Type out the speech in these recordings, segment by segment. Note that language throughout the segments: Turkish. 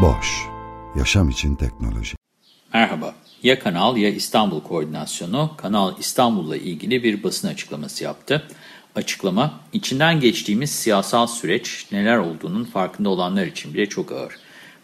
Boş, yaşam için teknoloji. Merhaba, ya Kanal ya İstanbul Koordinasyonu Kanal İstanbul'la ilgili bir basın açıklaması yaptı. Açıklama, içinden geçtiğimiz siyasal süreç neler olduğunun farkında olanlar için bile çok ağır.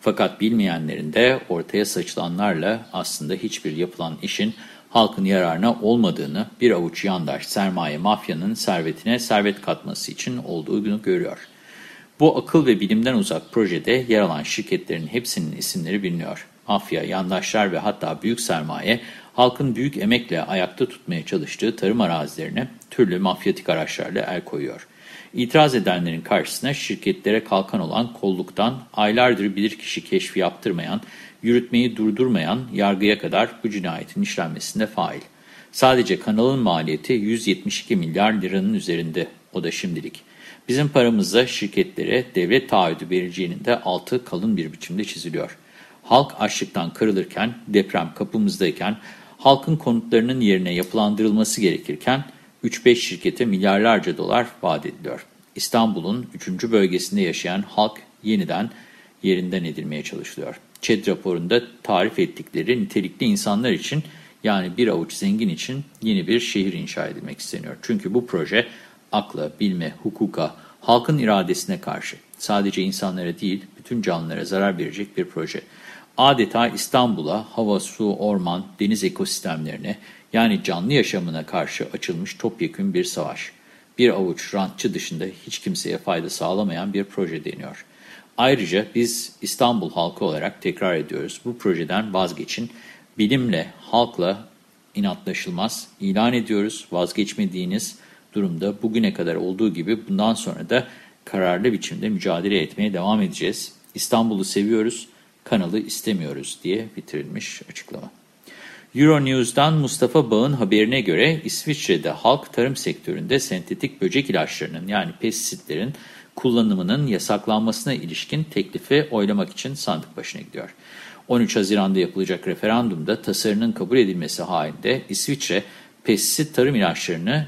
Fakat bilmeyenlerin de ortaya saçılanlarla aslında hiçbir yapılan işin halkın yararına olmadığını bir avuç yandaş sermaye mafyanın servetine servet katması için olduğunu görüyor. Bu akıl ve bilimden uzak projede yer alan şirketlerin hepsinin isimleri biliniyor. Mafya, yandaşlar ve hatta büyük sermaye halkın büyük emekle ayakta tutmaya çalıştığı tarım arazilerine türlü mafyatik araçlarla el koyuyor. İtiraz edenlerin karşısına şirketlere kalkan olan kolluktan aylardır bilirkişi keşfi yaptırmayan, yürütmeyi durdurmayan yargıya kadar bu cinayetin işlenmesinde fail. Sadece kanalın maliyeti 172 milyar liranın üzerinde o da şimdilik. Bizim paramızla şirketlere devlet taahhüdü vereceğinin de altı kalın bir biçimde çiziliyor. Halk açlıktan kırılırken, deprem kapımızdayken, halkın konutlarının yerine yapılandırılması gerekirken 3-5 şirkete milyarlarca dolar vaat ediliyor. İstanbul'un 3. bölgesinde yaşayan halk yeniden yerinden edilmeye çalışılıyor. ÇED raporunda tarif ettikleri nitelikli insanlar için yani bir avuç zengin için yeni bir şehir inşa edilmek isteniyor. Çünkü bu proje akla, bilme, hukuka, halkın iradesine karşı sadece insanlara değil bütün canlılara zarar verecek bir proje. Adeta İstanbul'a hava, su, orman, deniz ekosistemlerine yani canlı yaşamına karşı açılmış topyekün bir savaş. Bir avuç rantçı dışında hiç kimseye fayda sağlamayan bir proje deniyor. Ayrıca biz İstanbul halkı olarak tekrar ediyoruz. Bu projeden vazgeçin. Bilimle, halkla inatlaşılmaz. İlan ediyoruz. Vazgeçmediğiniz durumda bugüne kadar olduğu gibi bundan sonra da kararlı biçimde mücadele etmeye devam edeceğiz. İstanbul'u seviyoruz, kanalı istemiyoruz diye bitirilmiş açıklama. Euronews'dan Mustafa Bağ'ın haberine göre İsviçre'de halk tarım sektöründe sentetik böcek ilaçlarının yani pestisitlerin kullanımının yasaklanmasına ilişkin teklifi oylamak için sandık başına gidiyor. 13 Haziran'da yapılacak referandumda tasarının kabul edilmesi halinde İsviçre pestisit tarım ilaçlarını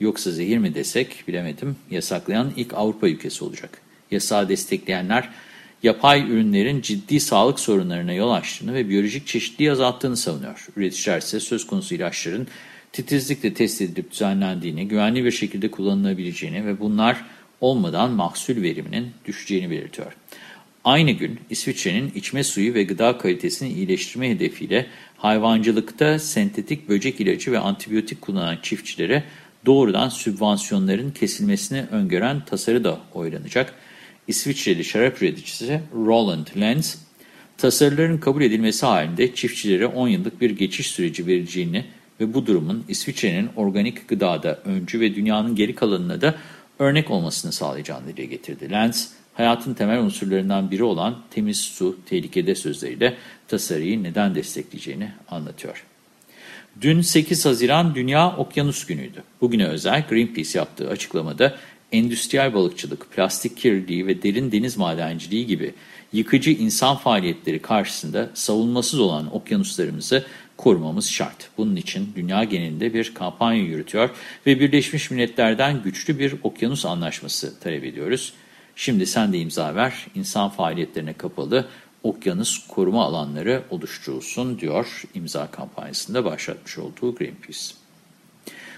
yoksa zehir mi desek bilemedim yasaklayan ilk Avrupa ülkesi olacak. Yasağı destekleyenler yapay ürünlerin ciddi sağlık sorunlarına yol açtığını ve biyolojik çeşitliliği azalttığını savunuyor. Üreticiler ise söz konusu ilaçların titizlikle test edilip düzenlendiğini, güvenli bir şekilde kullanılabileceğini ve bunlar olmadan mahsul veriminin düşeceğini belirtiyor. Aynı gün İsviçre'nin içme suyu ve gıda kalitesini iyileştirme hedefiyle hayvancılıkta sentetik böcek ilacı ve antibiyotik kullanan çiftçilere doğrudan sübvansiyonların kesilmesini öngören tasarı da oylanacak. İsviçreli şarap üreticisi Roland Lenz, tasarıların kabul edilmesi halinde çiftçilere 10 yıllık bir geçiş süreci vereceğini ve bu durumun İsviçre'nin organik gıdada öncü ve dünyanın geri kalanına da örnek olmasını sağlayacağını dile getirdi. Lenz, hayatın temel unsurlarından biri olan temiz su tehlikede sözleriyle tasarıyı neden destekleyeceğini anlatıyor. Dün 8 Haziran Dünya Okyanus Günü'ydü. Bugüne özel Greenpeace yaptığı açıklamada endüstriyel balıkçılık, plastik kirliliği ve derin deniz madenciliği gibi yıkıcı insan faaliyetleri karşısında savunmasız olan okyanuslarımızı korumamız şart. Bunun için dünya genelinde bir kampanya yürütüyor ve Birleşmiş Milletler'den güçlü bir okyanus anlaşması talep ediyoruz. Şimdi sen de imza ver, insan faaliyetlerine kapalı okyanus koruma alanları oluşturulsun diyor imza kampanyasında başlatmış olduğu Greenpeace.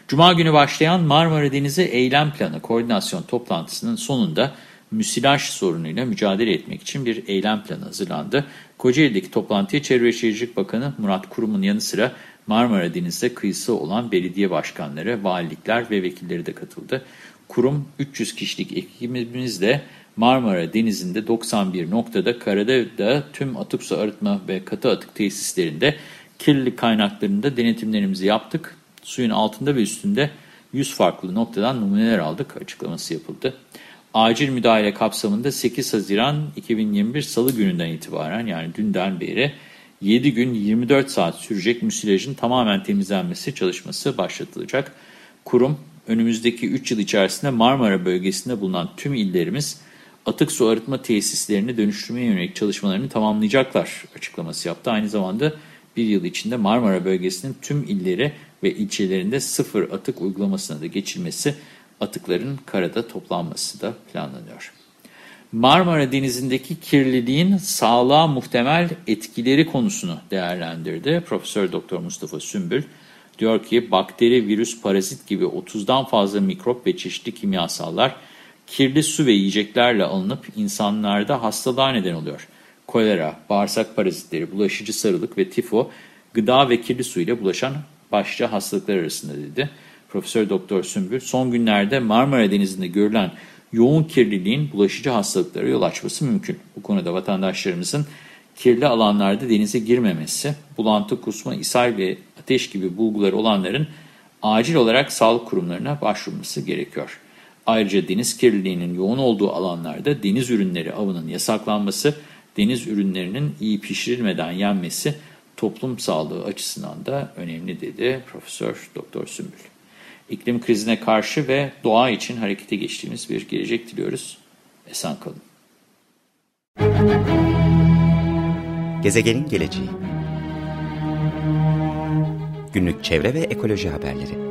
Cuma günü başlayan Marmara Denizi Eylem Planı koordinasyon toplantısının sonunda müsilaj sorunuyla mücadele etmek için bir eylem planı hazırlandı. Kocaeli'deki toplantıya Çevre Şehircilik Bakanı Murat Kurum'un yanı sıra Marmara Denizi'de kıyısı olan belediye başkanları, valilikler ve vekilleri de katıldı. Kurum 300 kişilik ekibimizle Marmara Denizi'nde 91 noktada, karada da tüm atık su arıtma ve katı atık tesislerinde kirlilik kaynaklarında denetimlerimizi yaptık. Suyun altında ve üstünde 100 farklı noktadan numuneler aldık açıklaması yapıldı. acil müdahale kapsamında 8 Haziran 2021 Salı gününden itibaren yani dünden beri 7 gün 24 saat sürecek müsilajın tamamen temizlenmesi çalışması başlatılacak. Kurum önümüzdeki 3 yıl içerisinde Marmara bölgesinde bulunan tüm illerimiz atık su arıtma tesislerini dönüştürmeye yönelik çalışmalarını tamamlayacaklar açıklaması yaptı. Aynı zamanda bir yıl içinde Marmara bölgesinin tüm illeri ve ilçelerinde sıfır atık uygulamasına da geçilmesi, atıkların karada toplanması da planlanıyor. Marmara Denizi'ndeki kirliliğin sağlığa muhtemel etkileri konusunu değerlendirdi. Profesör Doktor Mustafa Sümbül diyor ki bakteri, virüs, parazit gibi 30'dan fazla mikrop ve çeşitli kimyasallar kirli su ve yiyeceklerle alınıp insanlarda hastalığa neden oluyor. Kolera, bağırsak parazitleri, bulaşıcı sarılık ve tifo gıda ve kirli su ile bulaşan başlıca hastalıklar arasında dedi. Profesör Doktor Sümbül son günlerde Marmara Denizi'nde görülen yoğun kirliliğin bulaşıcı hastalıklara yol açması mümkün. Bu konuda vatandaşlarımızın kirli alanlarda denize girmemesi, bulantı, kusma, ishal ve ateş gibi bulguları olanların acil olarak sağlık kurumlarına başvurması gerekiyor. Ayrıca deniz kirliliğinin yoğun olduğu alanlarda deniz ürünleri avının yasaklanması, deniz ürünlerinin iyi pişirilmeden yenmesi toplum sağlığı açısından da önemli dedi Profesör Doktor Sümbül. İklim krizine karşı ve doğa için harekete geçtiğimiz bir gelecek diliyoruz. Esen kalın. Gezegenin geleceği Günlük çevre ve ekoloji haberleri